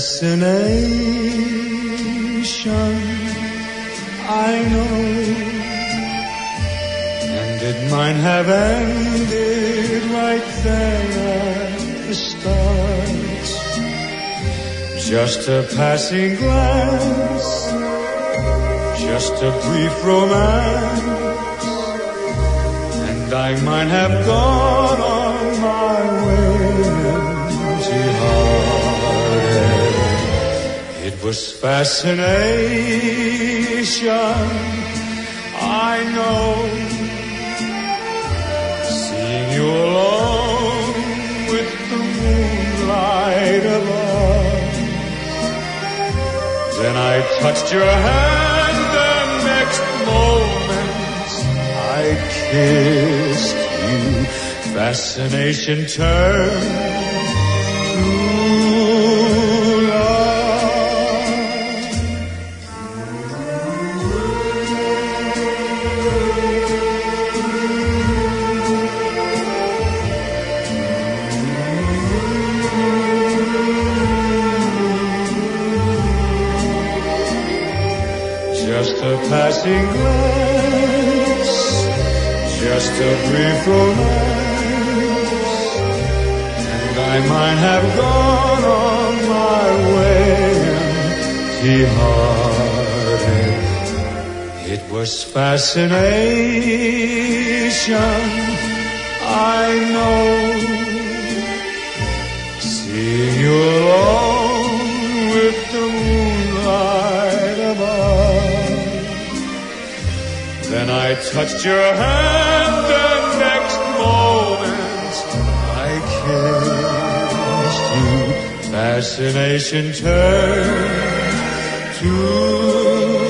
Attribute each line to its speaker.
Speaker 1: fascination. I know. And it might have ended right there at the start. Just a passing glance, just a brief romance, and I might have gone on my way Was fascination, I know. Seeing you alone with the moonlight above. Then I touched your hand the next moment I kissed you. Fascination turned Just a passing glance, just a brief romance, and I might have gone on my way empty-hearted. It was fascination, I know. Seeing you Then I touched your hand and next moment I kissed you. Fascination turned to